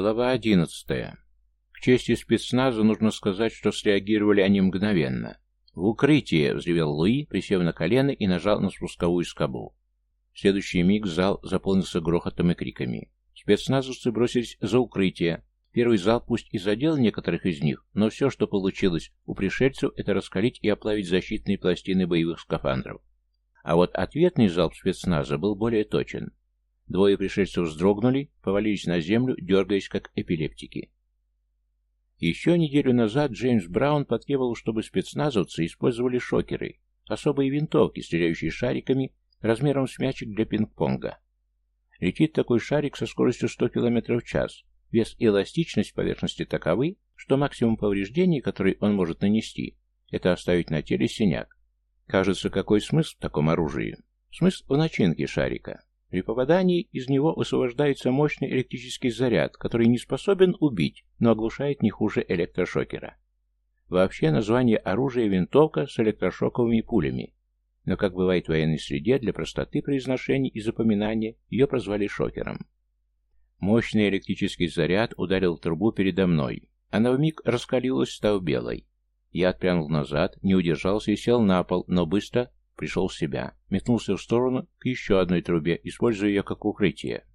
Глава одиннадцатая. К чести спецназа нужно сказать, что среагировали они мгновенно. «В укрытие!» — взревел Луи, присев на колено и нажал на спусковую скобу. В следующий миг зал заполнился грохотом и криками. Спецназовцы бросились за укрытие. Первый зал пусть и задел некоторых из них, но все, что получилось у пришельцев, это раскалить и оплавить защитные пластины боевых скафандров. А вот ответный залп спецназа был более точен. Двое пришельцев вздрогнули, повалились на землю, дергаясь как эпилептики. Еще неделю назад Джеймс Браун потребовал, чтобы спецназовцы использовали шокеры, особые винтовки, стреляющие шариками размером с мячик для пинг-понга. Летит такой шарик со скоростью 100 км в час. Вес и эластичность поверхности таковы, что максимум повреждений, который он может нанести, это оставить на теле синяк. Кажется, какой смысл в таком оружии? Смысл в начинке шарика. При попадании из него высвобождается мощный электрический заряд, который не способен убить, но оглушает не хуже электрошокера. Вообще название оружия винтовка с электрошоковыми пулями. Но, как бывает в военной среде, для простоты произношения и запоминания ее прозвали шокером. Мощный электрический заряд ударил трубу передо мной. Она вмиг раскалилась, став белой. Я отпрянул назад, не удержался и сел на пол, но быстро Пришел в себя, метнулся в сторону к еще одной трубе, используя ее как укрытие.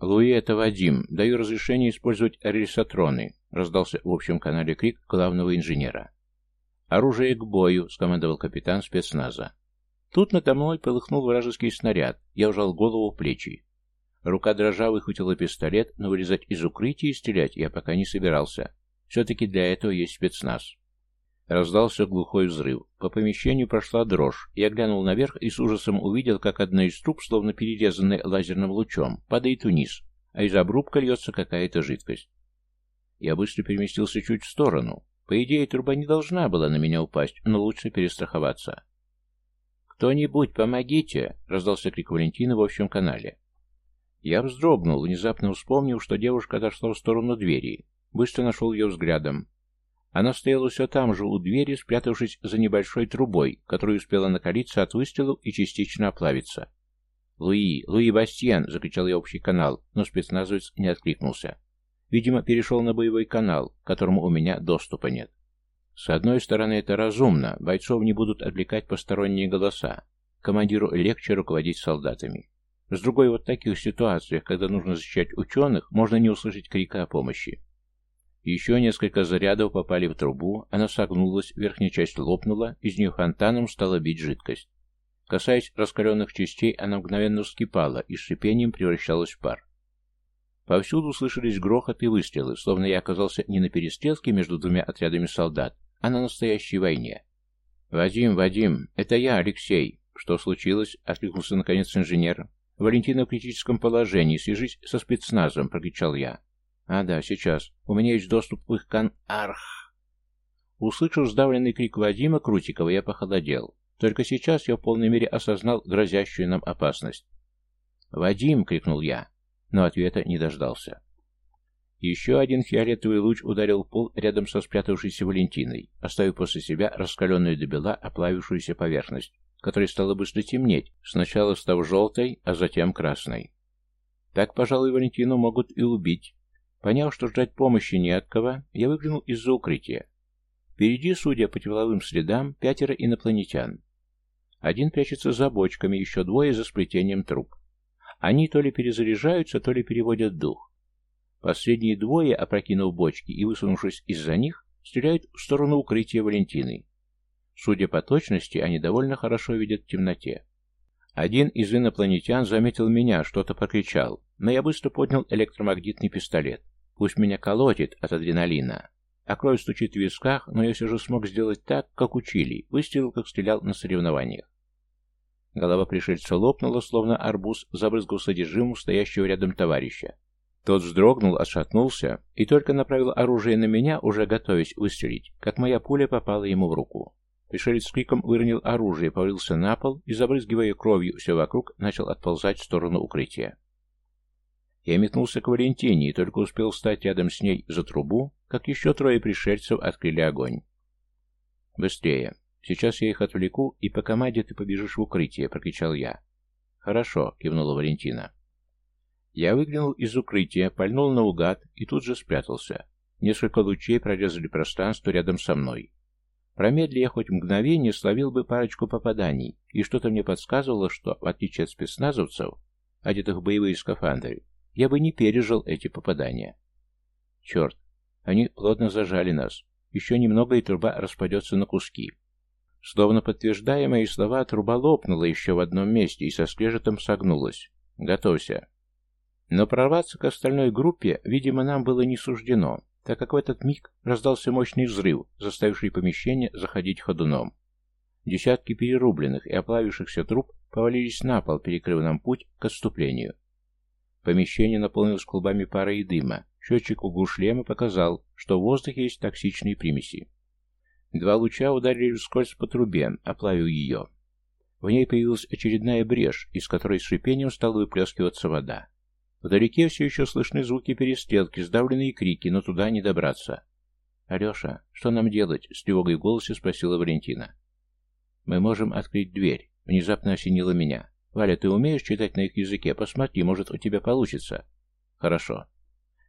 «Луи, это Вадим. Даю разрешение использовать рельсотроны», — раздался в общем канале крик главного инженера. «Оружие к бою», — скомандовал капитан спецназа. Тут надо мной полыхнул вражеский снаряд. Я ужал голову в плечи. Рука дрожа выхватила пистолет, но вылезать из укрытия и стрелять я пока не собирался. Все-таки для этого есть спецназ. Раздался глухой взрыв. По помещению прошла дрожь. Я глянул наверх и с ужасом увидел, как одна из труб, словно перерезанная лазерным лучом, падает вниз, а из обрубка льется какая-то жидкость. Я быстро переместился чуть в сторону. По идее, труба не должна была на меня упасть, но лучше перестраховаться. «Кто-нибудь, помогите!» — раздался крик Валентины в общем канале. Я вздрогнул, внезапно вспомнив, что девушка отошла в сторону двери. Быстро нашел ее взглядом. Она стояла все там же, у двери, спрятавшись за небольшой трубой, которая успела накалиться от выстрелов и частично оплавиться. «Луи! Луи Бастиен!» — закричал я общий канал, но спецназовец не откликнулся. Видимо, перешел на боевой канал, к которому у меня доступа нет. С одной стороны, это разумно, бойцов не будут отвлекать посторонние голоса. Командиру легче руководить солдатами. С другой, вот таких ситуациях, когда нужно защищать ученых, можно не услышать крика о помощи. Еще несколько зарядов попали в трубу, она согнулась, верхняя часть лопнула, из нее фонтаном стала бить жидкость. Касаясь раскаленных частей, она мгновенно вскипала и с шипением превращалась в пар. Повсюду слышались грохот и выстрелы, словно я оказался не на перестрелке между двумя отрядами солдат, а на настоящей войне. «Вадим, Вадим, это я, Алексей!» «Что случилось?» — откликнулся наконец инженер. «Валентина в критическом положении. Свяжись со спецназом!» — прокричал я. А, да, сейчас. У меня есть доступ в их кан... Арх! Услышав сдавленный крик Вадима Крутикова, я похолодел. Только сейчас я в полной мере осознал грозящую нам опасность. «Вадим!» — крикнул я, но ответа не дождался. Еще один фиолетовый луч ударил в пол рядом со спрятавшейся Валентиной, оставив после себя раскаленную до бела оплавившуюся поверхность, которая стала быстро темнеть, сначала став желтой, а затем красной. Так, пожалуй, Валентину могут и убить, Поняв, что ждать помощи не от кого, я выглянул из-за укрытия. Впереди, судя по тепловым следам, пятеро инопланетян. Один прячется за бочками, еще двое за сплетением труб. Они то ли перезаряжаются, то ли переводят дух. Последние двое, опрокинув бочки и высунувшись из-за них, стреляют в сторону укрытия Валентины. Судя по точности, они довольно хорошо видят в темноте. Один из инопланетян заметил меня, что-то покричал, но я быстро поднял электромагнитный пистолет. Пусть меня колотит от адреналина. А кровь стучит в висках, но я все же смог сделать так, как учили, выстрелил, как стрелял на соревнованиях. Голова пришельца лопнула, словно арбуз, забрызгал содержимым стоящего рядом товарища. Тот вздрогнул, отшатнулся и только направил оружие на меня, уже готовясь выстрелить, как моя пуля попала ему в руку. Пришелец с криком выронил оружие, повалился на пол и, забрызгивая кровью все вокруг, начал отползать в сторону укрытия. Я метнулся к Валентине и только успел встать рядом с ней за трубу, как еще трое пришельцев открыли огонь. «Быстрее! Сейчас я их отвлеку, и по команде ты побежишь в укрытие», — прокричал я. «Хорошо», — кивнула Валентина. Я выглянул из укрытия, пальнул наугад и тут же спрятался. Несколько лучей прорезали пространство рядом со мной. Промедли я хоть мгновение, словил бы парочку попаданий, и что-то мне подсказывало, что, в отличие от спецназовцев, одетых в боевые скафандры, я бы не пережил эти попадания. Черт, они плотно зажали нас. Еще немного, и труба распадется на куски. Словно подтверждая мои слова, труба лопнула еще в одном месте и со скрежетом согнулась. «Готовься». Но прорваться к остальной группе, видимо, нам было не суждено, так как в этот миг раздался мощный взрыв, заставивший помещение заходить ходуном. Десятки перерубленных и оплавившихся труб повалились на пол, перекрыв нам путь к отступлению. Помещение наполнилось клубами пара и дыма. Счетчик угу шлема показал, что в воздухе есть токсичные примеси. Два луча ударили вскользь по трубе, оплавив ее. В ней появилась очередная брешь, из которой с шипением стала выплескиваться вода. Вдалеке все еще слышны звуки перестрелки, сдавленные крики, но туда не добраться. «Алеша, что нам делать?» — с тревогой в голосе спросила Валентина. «Мы можем открыть дверь», — внезапно осенило меня. «Валя, ты умеешь читать на их языке? Посмотри, может, у тебя получится». «Хорошо».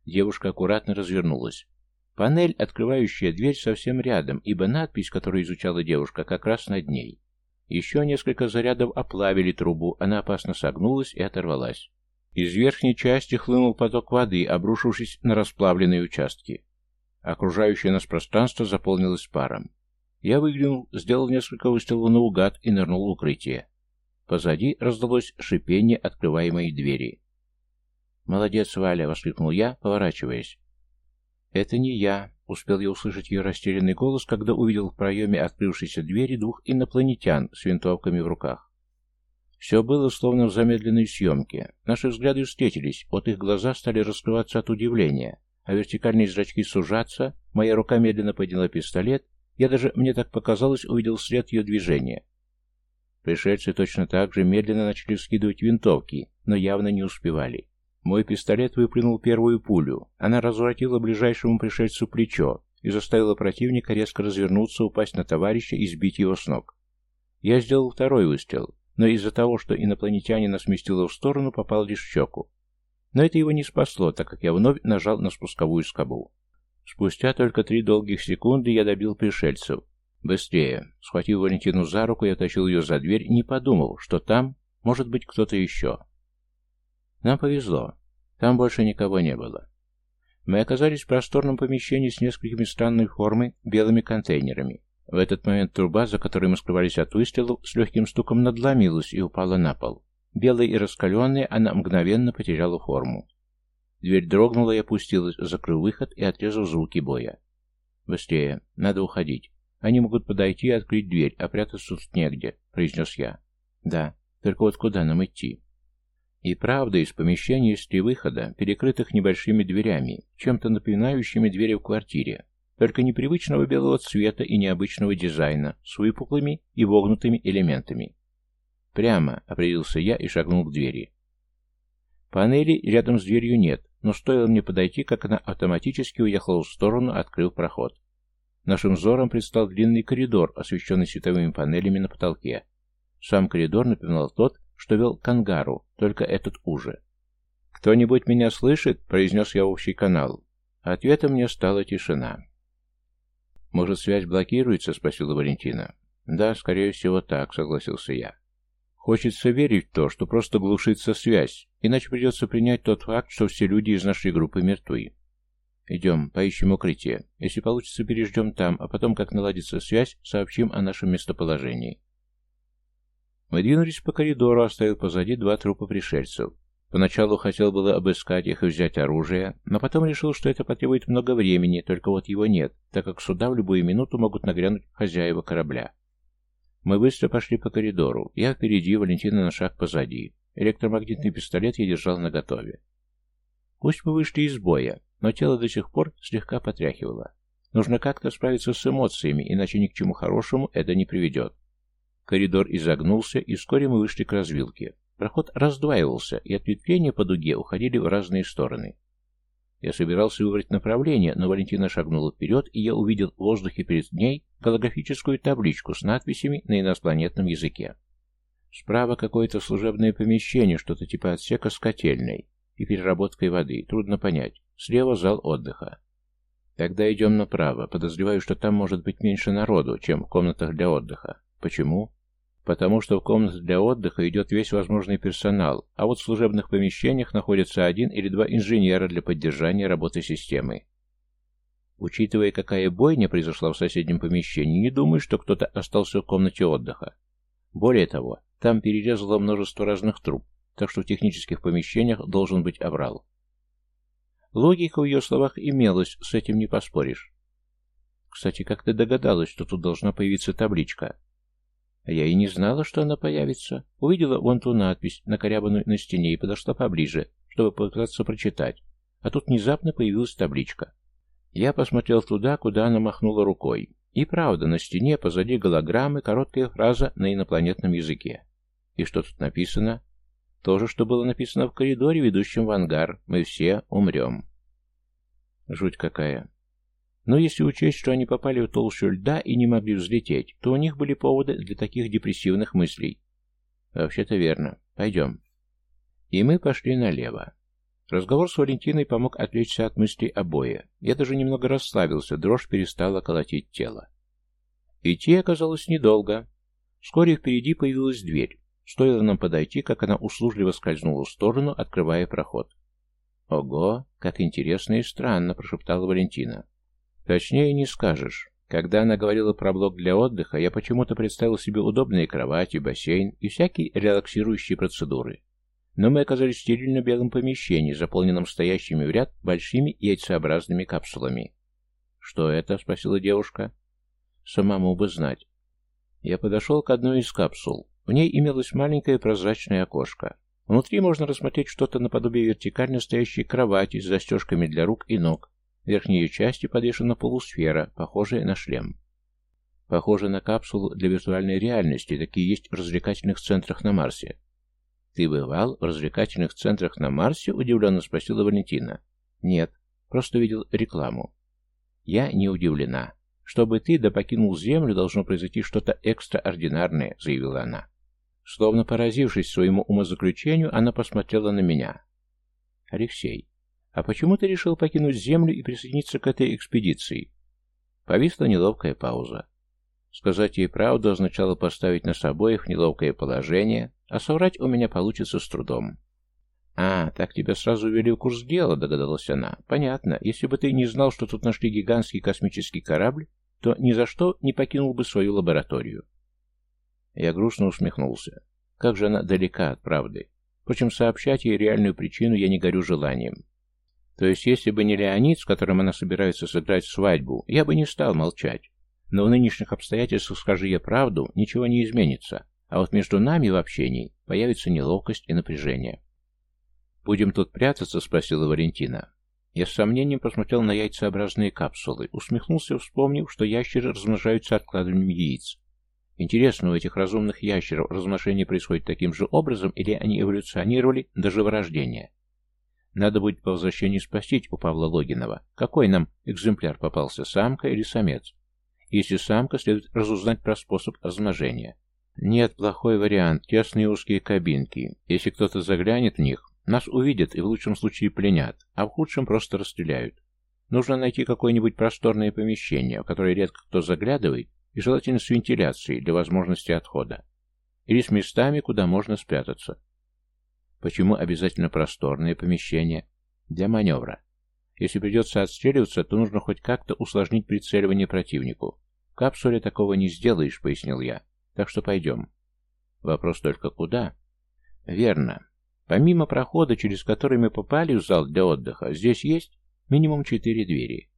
Девушка аккуратно развернулась. Панель, открывающая дверь, совсем рядом, ибо надпись, которую изучала девушка, как раз над ней. Еще несколько зарядов оплавили трубу, она опасно согнулась и оторвалась. Из верхней части хлынул поток воды, обрушившись на расплавленные участки. Окружающее нас пространство заполнилось паром. Я выглянул, сделал несколько выстрелов наугад и нырнул в укрытие. Позади раздалось шипение открываемой двери. «Молодец, Валя!» — воскликнул я, поворачиваясь. «Это не я!» — успел я услышать ее растерянный голос, когда увидел в проеме открывшейся двери двух инопланетян с винтовками в руках. Все было словно в замедленной съемке. Наши взгляды встретились, от их глаза стали раскрываться от удивления, а вертикальные зрачки сужаться, моя рука медленно подняла пистолет, я даже, мне так показалось, увидел след ее движения. Пришельцы точно так же медленно начали скидывать винтовки, но явно не успевали. Мой пистолет выплюнул первую пулю. Она разворотила ближайшему пришельцу плечо и заставила противника резко развернуться, упасть на товарища и сбить его с ног. Я сделал второй выстрел, но из-за того, что инопланетянина сместило в сторону, попал лишь в щеку. Но это его не спасло, так как я вновь нажал на спусковую скобу. Спустя только три долгих секунды я добил пришельцев. Быстрее. Схватив Валентину за руку, я тащил ее за дверь и не подумал, что там может быть кто-то еще. Нам повезло. Там больше никого не было. Мы оказались в просторном помещении с несколькими странной формы белыми контейнерами. В этот момент труба, за которой мы скрывались от выстрелов, с легким стуком надломилась и упала на пол. Белая и раскаленная, она мгновенно потеряла форму. Дверь дрогнула и опустилась, закрыв выход и отрезав звуки боя. «Быстрее, надо уходить. Они могут подойти и открыть дверь, а прятаться тут негде», — произнес я. «Да, только вот куда нам идти?» И правда, из помещения есть три выхода, перекрытых небольшими дверями, чем-то напоминающими двери в квартире только непривычного белого цвета и необычного дизайна, с выпуклыми и вогнутыми элементами. «Прямо», — определился я и шагнул к двери. Панели рядом с дверью нет, но стоило мне подойти, как она автоматически уехала в сторону, открыв проход. Нашим взором предстал длинный коридор, освещенный световыми панелями на потолке. Сам коридор напоминал тот, что вел к ангару, только этот уже. «Кто-нибудь меня слышит?» — произнес я общий канал. Ответом мне стала тишина. «Может, связь блокируется?» — спросила Валентина. «Да, скорее всего так», — согласился я. «Хочется верить в то, что просто глушится связь, иначе придется принять тот факт, что все люди из нашей группы мертвы. Идем, поищем укрытие. Если получится, переждем там, а потом, как наладится связь, сообщим о нашем местоположении». Мы двинулись по коридору, оставив позади два трупа пришельцев. Поначалу хотел было обыскать их и взять оружие, но потом решил, что это потребует много времени, только вот его нет, так как сюда в любую минуту могут нагрянуть хозяева корабля. Мы быстро пошли по коридору. Я впереди, Валентина на шаг позади. Электромагнитный пистолет я держал наготове. Пусть мы вышли из боя, но тело до сих пор слегка потряхивало. Нужно как-то справиться с эмоциями, иначе ни к чему хорошему это не приведет. Коридор изогнулся, и вскоре мы вышли к развилке. Проход раздваивался, и ответвления по дуге уходили в разные стороны. Я собирался выбрать направление, но Валентина шагнула вперед, и я увидел в воздухе перед ней голографическую табличку с надписями на инопланетном языке. Справа какое-то служебное помещение, что-то типа отсека с котельной. и переработкой воды. Трудно понять. Слева зал отдыха. Тогда идем направо. Подозреваю, что там может быть меньше народу, чем в комнатах для отдыха. Почему? Потому что в комнатах для отдыха идет весь возможный персонал, а вот в служебных помещениях находится один или два инженера для поддержания работы системы. Учитывая, какая бойня произошла в соседнем помещении, не думаю, что кто-то остался в комнате отдыха. Более того, там перерезало множество разных труб, так что в технических помещениях должен быть обрал. Логика в ее словах имелась, с этим не поспоришь. Кстати, как ты догадалась, что тут должна появиться табличка? А я и не знала, что она появится. Увидела вон ту надпись, накорябанную на стене, и подошла поближе, чтобы попытаться прочитать. А тут внезапно появилась табличка. Я посмотрел туда, куда она махнула рукой. И правда, на стене позади голограммы короткая фраза на инопланетном языке. И что тут написано? То же, что было написано в коридоре, ведущем в ангар. Мы все умрем. Жуть какая. Но если учесть, что они попали в толщу льда и не могли взлететь, то у них были поводы для таких депрессивных мыслей. Вообще-то верно. Пойдем. И мы пошли налево. Разговор с Валентиной помог отвлечься от мыслей обоя. Я даже немного расслабился, дрожь перестала колотить тело. Идти оказалось недолго. Вскоре впереди появилась дверь. Стоило нам подойти, как она услужливо скользнула в сторону, открывая проход. «Ого, как интересно и странно», — прошептала Валентина. Точнее не скажешь. Когда она говорила про блок для отдыха, я почему-то представил себе удобные кровати, бассейн и всякие релаксирующие процедуры. Но мы оказались в стерильно белом помещении, заполненном стоящими в ряд большими яйцеобразными капсулами. «Что это?» — спросила девушка. «Самому бы знать». Я подошел к одной из капсул. В ней имелось маленькое прозрачное окошко. Внутри можно рассмотреть что-то наподобие вертикально стоящей кровати с застежками для рук и ног, в верхней ее части подвешена полусфера, похожая на шлем. Похоже на капсулу для виртуальной реальности, такие есть в развлекательных центрах на Марсе. «Ты бывал в развлекательных центрах на Марсе?» – удивленно спросила Валентина. «Нет, просто видел рекламу». «Я не удивлена. Чтобы ты да покинул Землю, должно произойти что-то экстраординарное», – заявила она. Словно поразившись своему умозаключению, она посмотрела на меня. «Алексей, «А почему ты решил покинуть Землю и присоединиться к этой экспедиции?» Повисла неловкая пауза. Сказать ей правду означало поставить нас обоих в неловкое положение, а соврать у меня получится с трудом. «А, так тебя сразу ввели в курс дела», — догадалась она. «Понятно. Если бы ты не знал, что тут нашли гигантский космический корабль, то ни за что не покинул бы свою лабораторию». Я грустно усмехнулся. Как же она далека от правды. Впрочем, сообщать ей реальную причину я не горю желанием. То есть, если бы не Леонид, с которым она собирается сыграть свадьбу, я бы не стал молчать. Но в нынешних обстоятельствах, скажи я правду, ничего не изменится. А вот между нами в общении появится неловкость и напряжение. «Будем тут прятаться?» — спросила Валентина. Я с сомнением посмотрел на яйцеобразные капсулы, усмехнулся, вспомнив, что ящеры размножаются откладыванием яиц. Интересно, у этих разумных ящеров размножение происходит таким же образом, или они эволюционировали до живорождения? Надо будет по возвращению спросить у Павла Логинова, какой нам экземпляр попался, самка или самец. Если самка, следует разузнать про способ размножения. Нет, плохой вариант, тесные узкие кабинки. Если кто-то заглянет в них, нас увидят и в лучшем случае пленят, а в худшем просто расстреляют. Нужно найти какое-нибудь просторное помещение, в которое редко кто заглядывает, и желательно с вентиляцией для возможности отхода. Или с местами, куда можно спрятаться. Почему обязательно просторное помещение? Для маневра. Если придется отстреливаться, то нужно хоть как-то усложнить прицеливание противнику. В капсуле такого не сделаешь, пояснил я. Так что пойдем. Вопрос только куда? Верно. Помимо прохода, через который мы попали в зал для отдыха, здесь есть минимум четыре двери.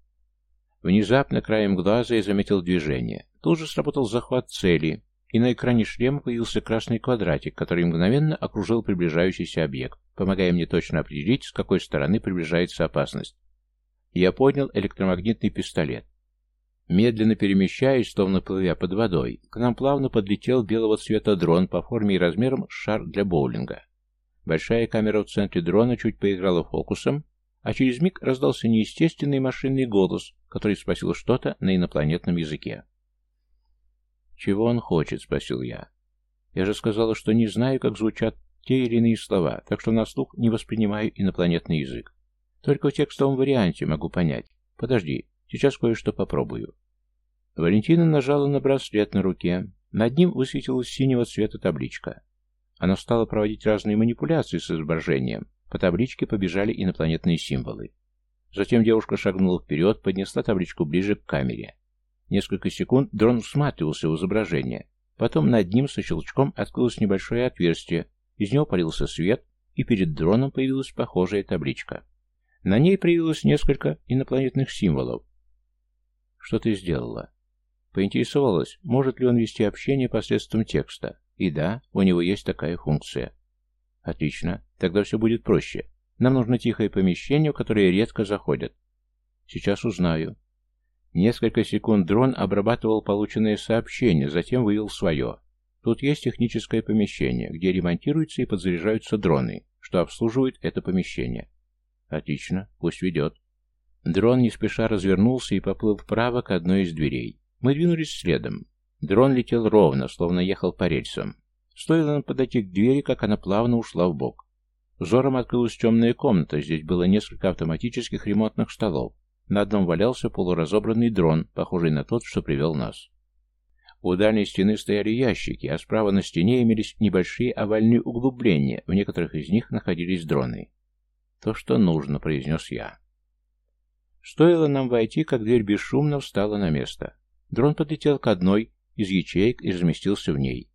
Внезапно краем глаза я заметил движение. Тут же сработал захват цели, и на экране шлема появился красный квадратик, который мгновенно окружил приближающийся объект, помогая мне точно определить, с какой стороны приближается опасность. Я поднял электромагнитный пистолет. Медленно перемещаясь, словно плывя под водой, к нам плавно подлетел белого цвета дрон по форме и размерам шар для боулинга. Большая камера в центре дрона чуть поиграла фокусом, а через миг раздался неестественный машинный голос, который спросил что-то на инопланетном языке. «Чего он хочет?» — спросил я. «Я же сказала, что не знаю, как звучат те или иные слова, так что на слух не воспринимаю инопланетный язык. Только в текстовом варианте могу понять. Подожди, сейчас кое-что попробую. Валентина нажала на браслет на руке. Над ним высветилась синего цвета табличка. Она стала проводить разные манипуляции с изображением. По табличке побежали инопланетные символы. Затем девушка шагнула вперед, поднесла табличку ближе к камере. Несколько секунд дрон всматривался в изображение. Потом над ним со щелчком открылось небольшое отверстие, из него полился свет, и перед дроном появилась похожая табличка. На ней проявилось несколько инопланетных символов. «Что ты сделала?» Поинтересовалась, может ли он вести общение посредством текста. И да, у него есть такая функция. Отлично, тогда все будет проще. Нам нужно тихое помещение, в которое редко заходят. Сейчас узнаю. Несколько секунд дрон обрабатывал полученное сообщение, затем вывел свое. Тут есть техническое помещение, где ремонтируются и подзаряжаются дроны, что обслуживают это помещение. Отлично, пусть ведет. Дрон не спеша развернулся и поплыл вправо к одной из дверей. Мы двинулись следом. Дрон летел ровно, словно ехал по рельсам. Стоило нам подойти к двери, как она плавно ушла в бок. Взором открылась темная комната, здесь было несколько автоматических ремонтных столов. На одном валялся полуразобранный дрон, похожий на тот, что привел нас. У дальней стены стояли ящики, а справа на стене имелись небольшие овальные углубления, в некоторых из них находились дроны. «То, что нужно», — произнес я. Стоило нам войти, как дверь бесшумно встала на место. Дрон подлетел к одной из ячеек и разместился в ней.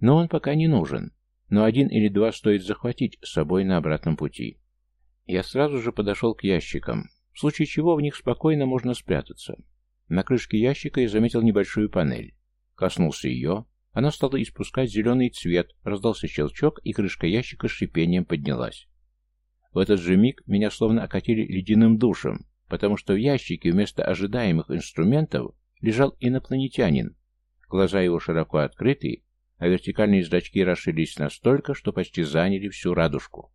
Но он пока не нужен, но один или два стоит захватить с собой на обратном пути. Я сразу же подошел к ящикам, в случае чего в них спокойно можно спрятаться. На крышке ящика я заметил небольшую панель. Коснулся ее, она стала испускать зеленый цвет, раздался щелчок, и крышка ящика с шипением поднялась. В этот же миг меня словно окатили ледяным душем, потому что в ящике вместо ожидаемых инструментов лежал инопланетянин. Глаза его широко открыты, а вертикальные зрачки расширились настолько, что почти заняли всю радужку.